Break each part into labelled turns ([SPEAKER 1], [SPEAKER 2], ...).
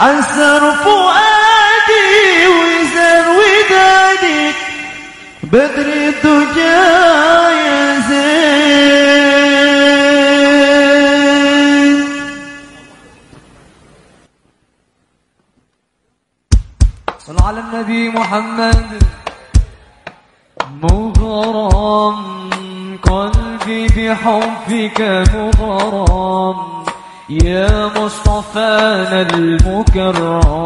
[SPEAKER 1] عسر فؤادي وزر ودادي بدر الدجا
[SPEAKER 2] المكرم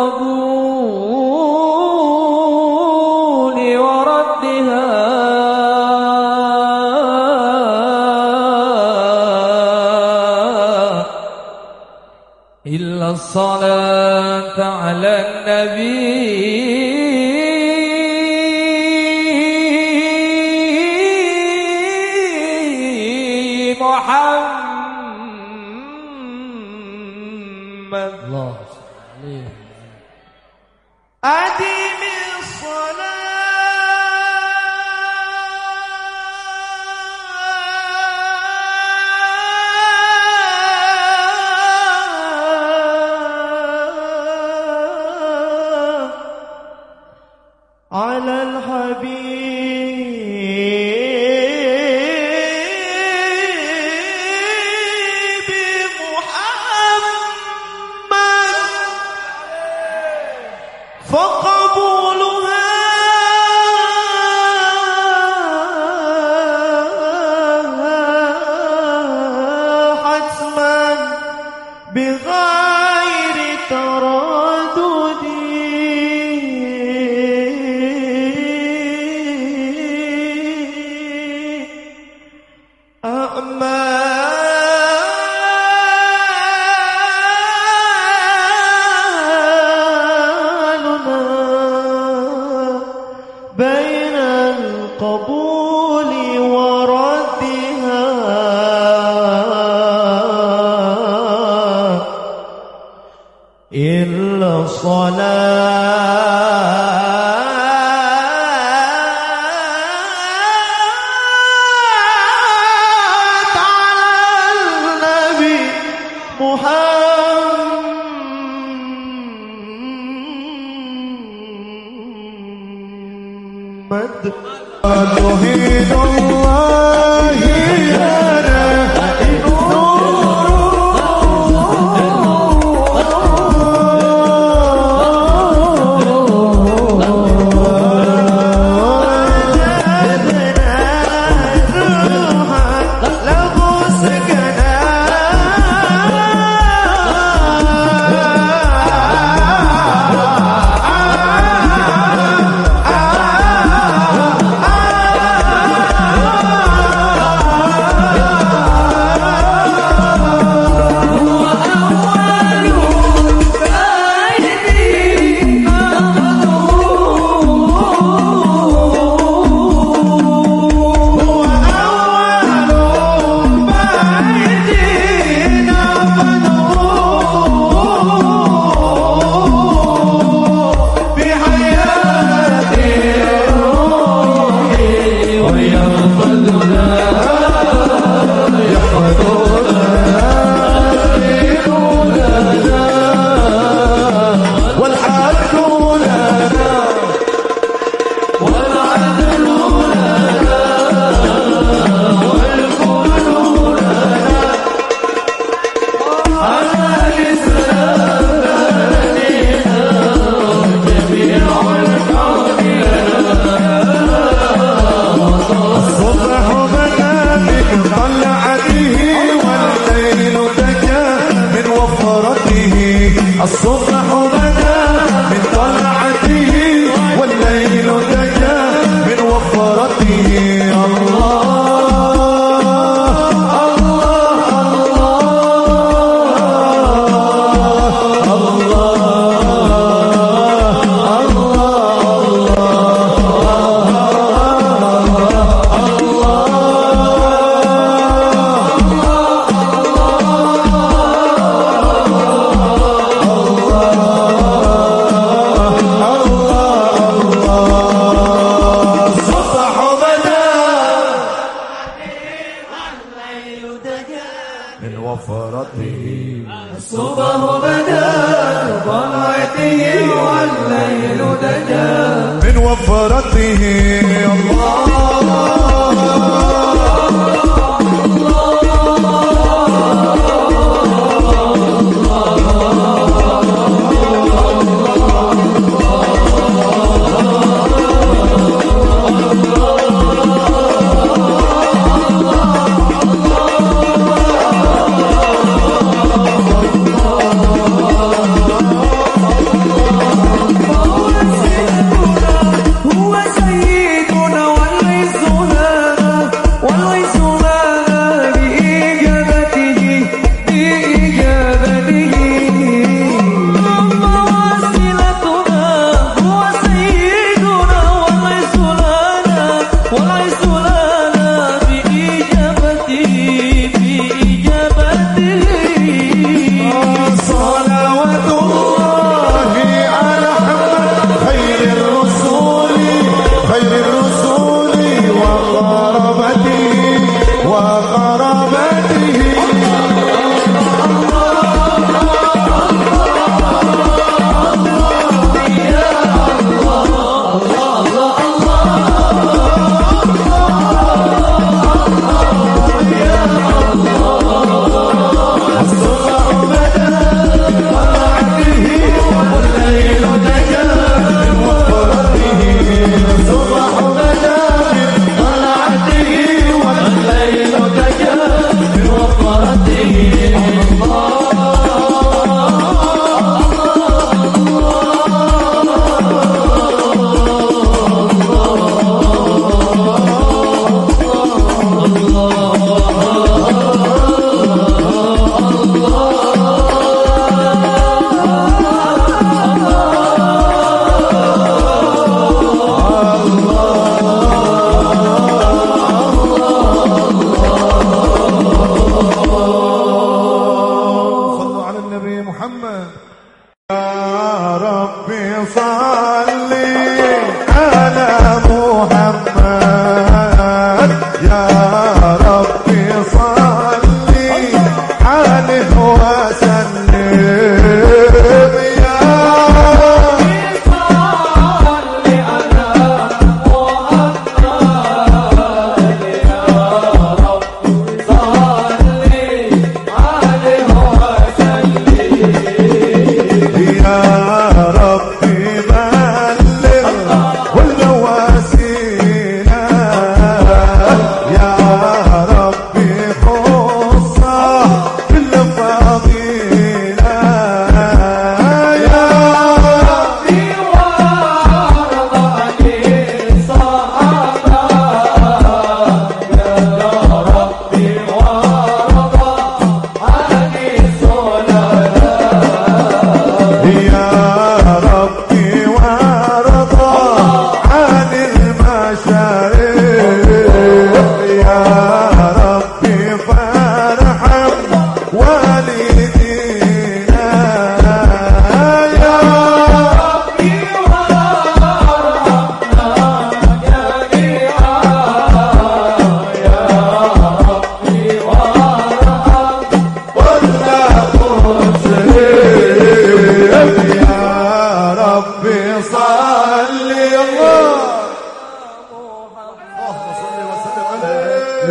[SPEAKER 2] القبول وردها.
[SPEAKER 1] إلا الصلاة على النبي. الصلاة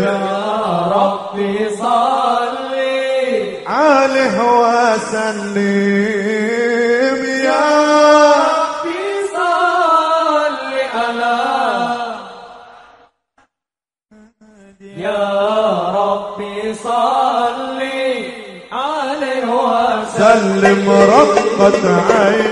[SPEAKER 1] يا ربي
[SPEAKER 2] صلي.
[SPEAKER 1] عليه وسلم يا
[SPEAKER 2] ربي صلي على يا ربي صلي عليه وسلم.
[SPEAKER 1] رقت
[SPEAKER 2] عيني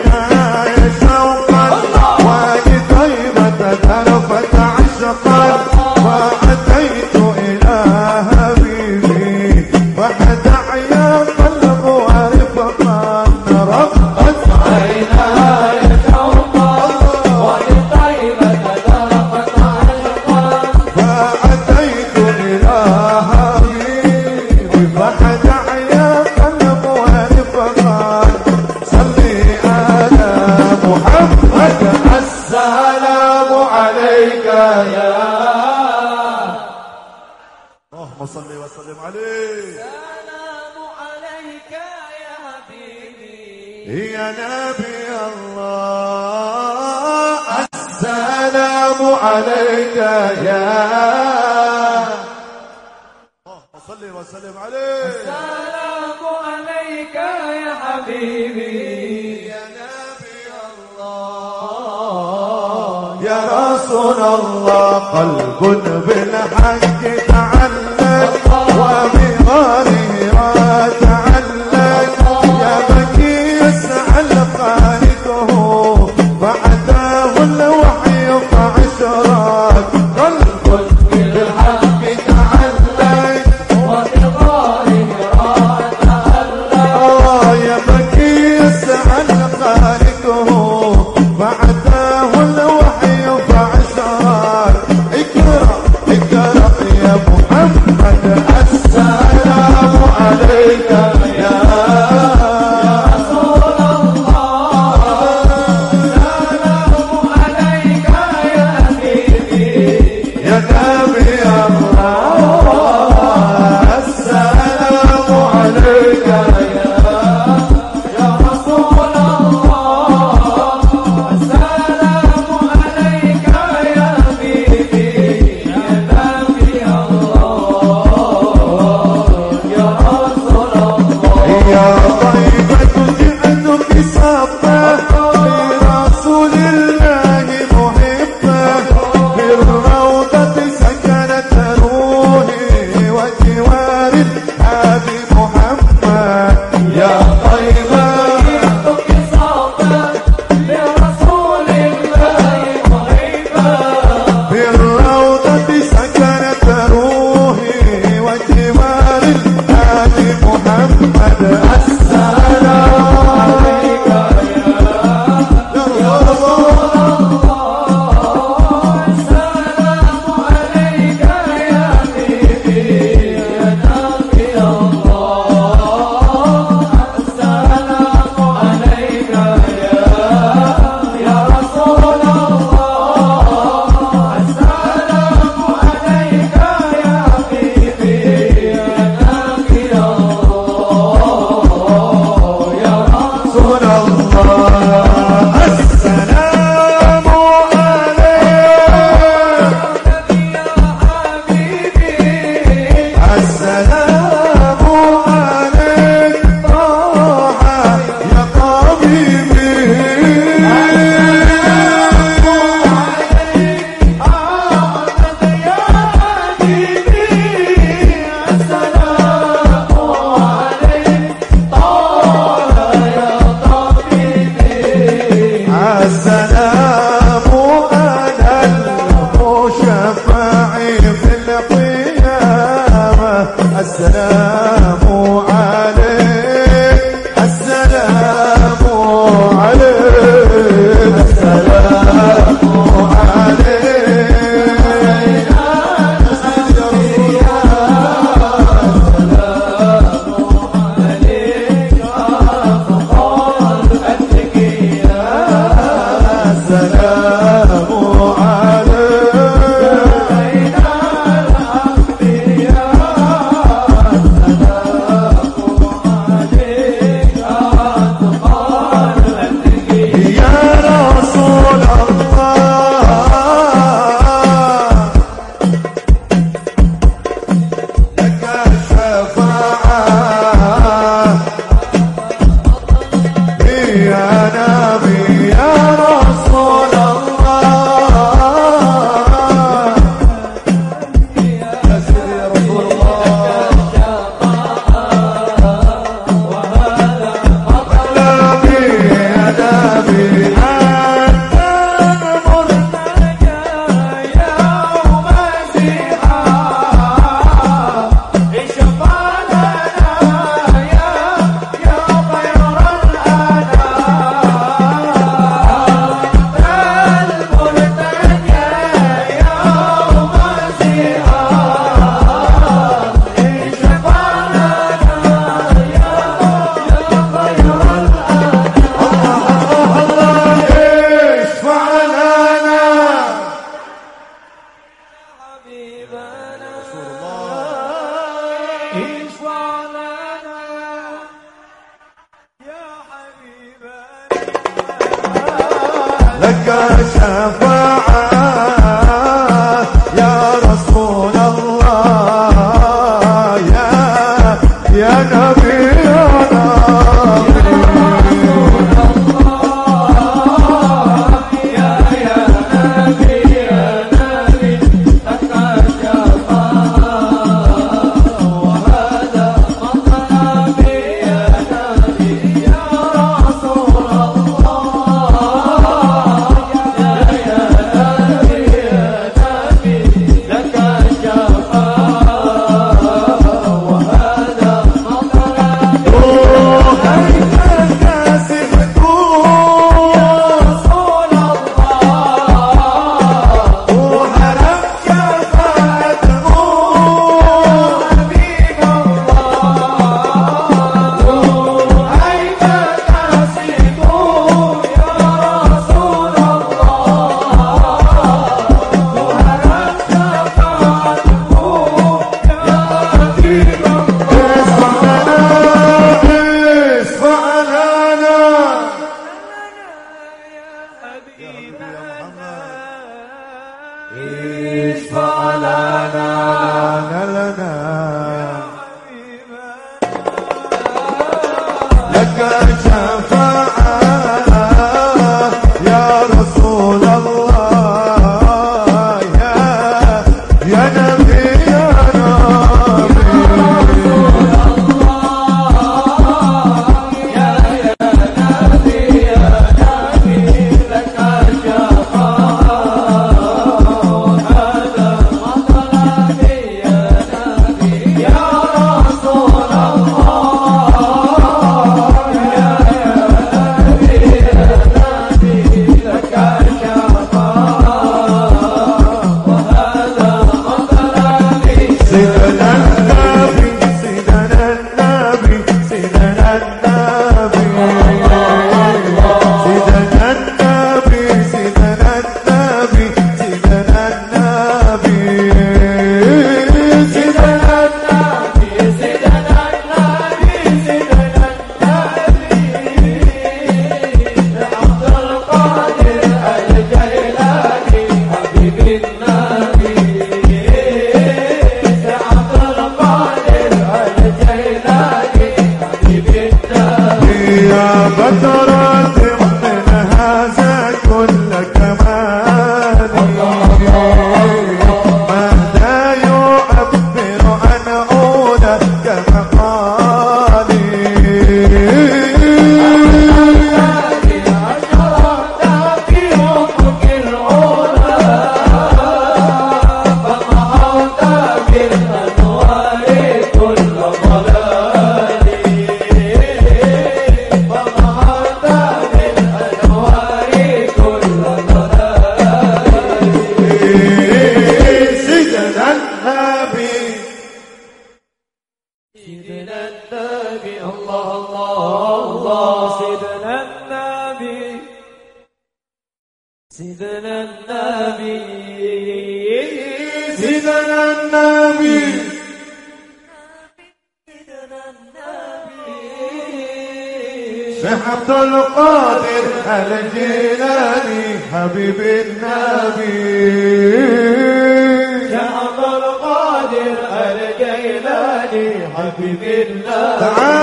[SPEAKER 2] حبيب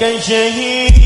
[SPEAKER 3] 感谢
[SPEAKER 2] 一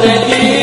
[SPEAKER 2] de ti.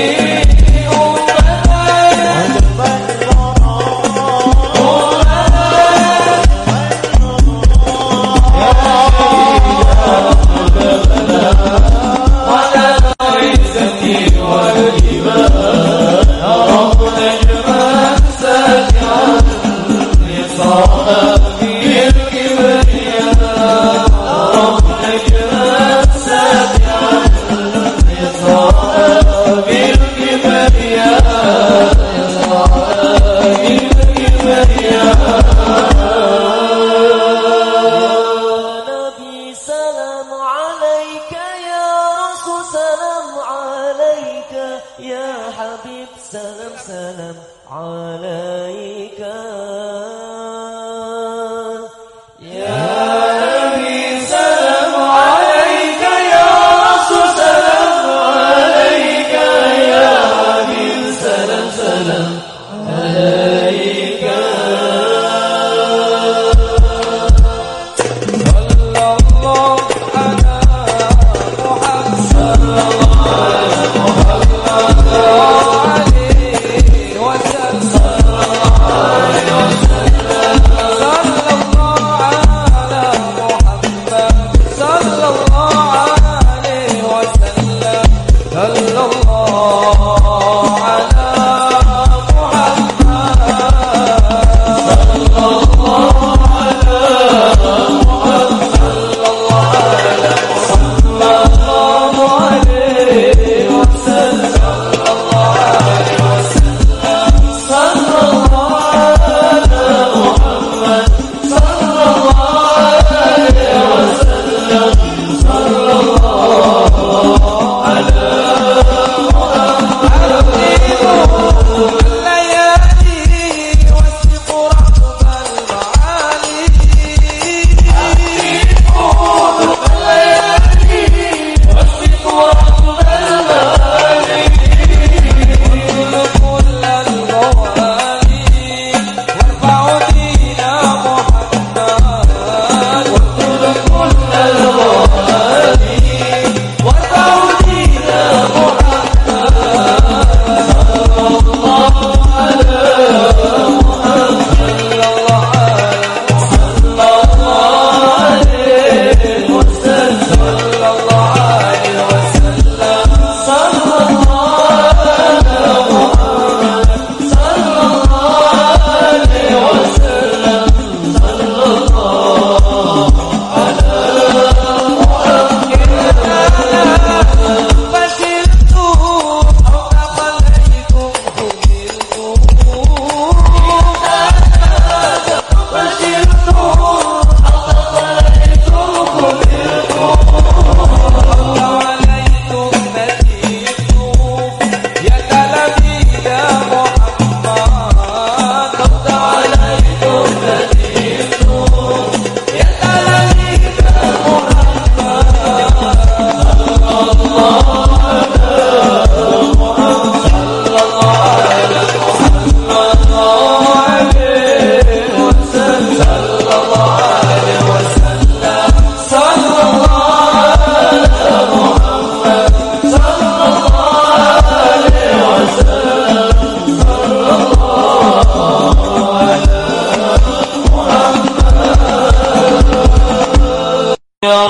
[SPEAKER 2] يا